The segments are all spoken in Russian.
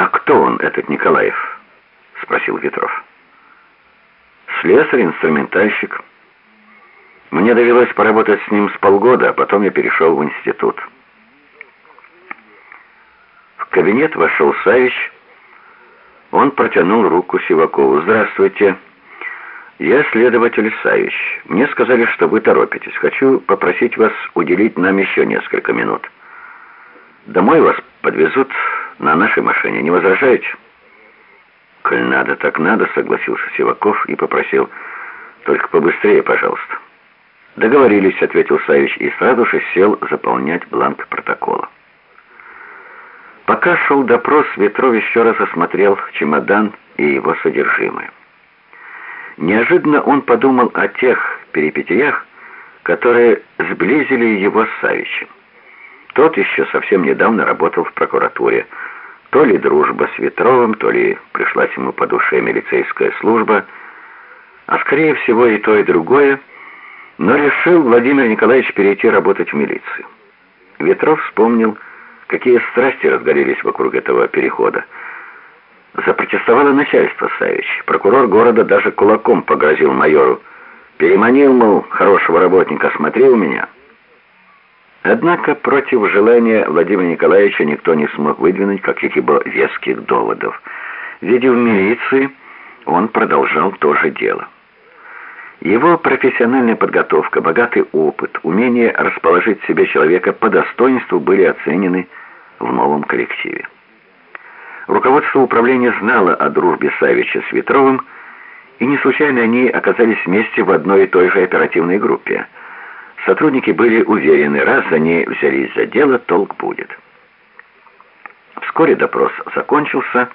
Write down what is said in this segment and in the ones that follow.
«А кто он, этот Николаев?» — спросил Ветров. «Слесарь, инструментальщик. Мне довелось поработать с ним с полгода, а потом я перешел в институт». В кабинет вошел Савич. Он протянул руку Сивакову. «Здравствуйте. Я следователь Савич. Мне сказали, что вы торопитесь. Хочу попросить вас уделить нам еще несколько минут. Домой вас подвезут на нашей машине. Не возражаете?» «Коль надо, так надо», — согласился Сиваков и попросил. «Только побыстрее, пожалуйста». «Договорились», — ответил Савич и сразу же сел заполнять бланк протокола. Пока шел допрос, Ветров еще раз осмотрел чемодан и его содержимое. Неожиданно он подумал о тех перипетиях, которые сблизили его с Савичем. Тот еще совсем недавно работал в прокуратуре. То ли дружба с Ветровым, то ли пришлась ему по душе милицейская служба, а скорее всего и то, и другое, но решил Владимир Николаевич перейти работать в милицию. Ветров вспомнил, какие страсти разгорелись вокруг этого перехода. Запротестовало начальство Савич. Прокурор города даже кулаком погрозил майору. Переманил, мол, хорошего работника, смотри у меня. Однако против желания Владимира Николаевича никто не смог выдвинуть каких-либо веских доводов. Видя в милиции, он продолжал то же дело. Его профессиональная подготовка, богатый опыт, умение расположить себе человека по достоинству были оценены в новом коллективе. Руководство управления знало о дружбе Савича с Ветровым, и не случайно они оказались вместе в одной и той же оперативной группе – Сотрудники были уверены, раз они взялись за дело, толк будет. Вскоре допрос закончился,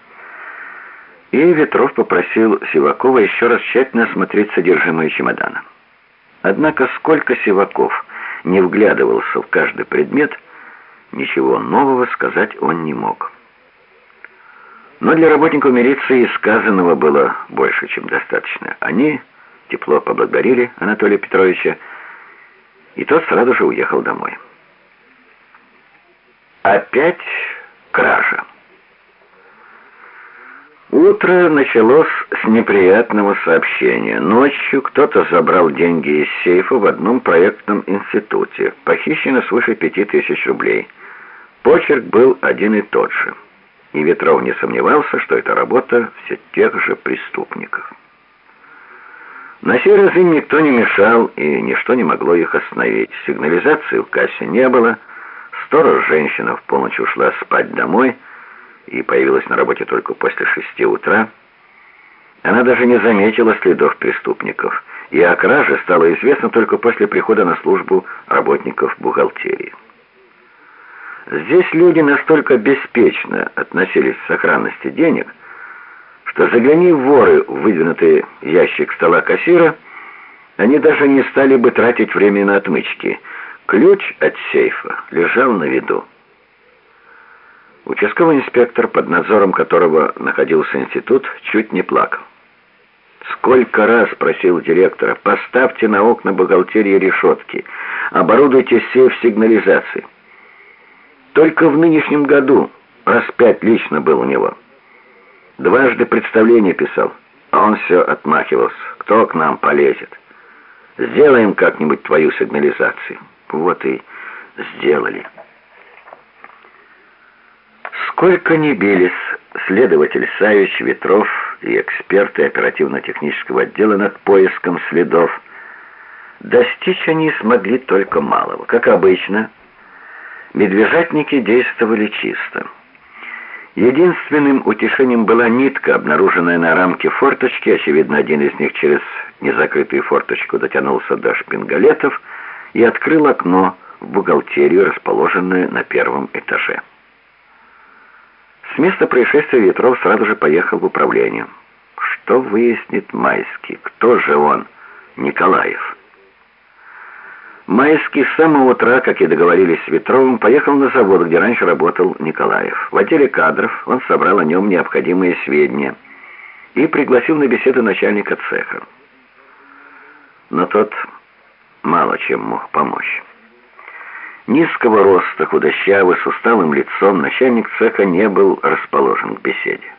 и Ветров попросил Сивакова еще раз тщательно осмотреть содержимое чемодана. Однако сколько Сиваков не вглядывался в каждый предмет, ничего нового сказать он не мог. Но для работников милиции сказанного было больше, чем достаточно. Они тепло поблагодарили Анатолия Петровича, и тот сразу же уехал домой. Опять кража. Утро началось с неприятного сообщения. Ночью кто-то забрал деньги из сейфа в одном проектном институте. Похищено свыше пяти тысяч рублей. Почерк был один и тот же. И Ветров не сомневался, что это работа все тех же преступников. На сей раз им никто не мешал, и ничто не могло их остановить. Сигнализации в кассе не было. Сторож-женщина в полночь ушла спать домой и появилась на работе только после шести утра. Она даже не заметила следов преступников, и о краже стало известно только после прихода на службу работников бухгалтерии. Здесь люди настолько беспечно относились к сохранности денег, что загляни воры в выдвинутый ящик стола кассира, они даже не стали бы тратить время на отмычки. Ключ от сейфа лежал на виду. Участковый инспектор, под надзором которого находился институт, чуть не плакал. Сколько раз просил директора, поставьте на окна бухгалтерии решетки, оборудуйте сейф сигнализации. Только в нынешнем году раз пять лично был у него. Дважды представление писал, а он все отмахивался. Кто к нам полезет? Сделаем как-нибудь твою сигнализацию. Вот и сделали. Сколько ни бились следователь Савич, Ветров и эксперты оперативно-технического отдела над поиском следов, достичь они смогли только малого. Как обычно, медвежатники действовали чисто. Единственным утешением была нитка, обнаруженная на рамке форточки. Очевидно, один из них через незакрытую форточку дотянулся до шпингалетов и открыл окно в бухгалтерию, расположенную на первом этаже. С места происшествия Ветров сразу же поехал в управление. Что выяснит Майский? Кто же он? Николаев. Майский с самого утра, как и договорились с Ветровым, поехал на завод, где раньше работал Николаев. В отделе кадров он собрал о нем необходимые сведения и пригласил на беседу начальника цеха. Но тот мало чем мог помочь. Низкого роста, худощавый, с усталым лицом, начальник цеха не был расположен к беседе.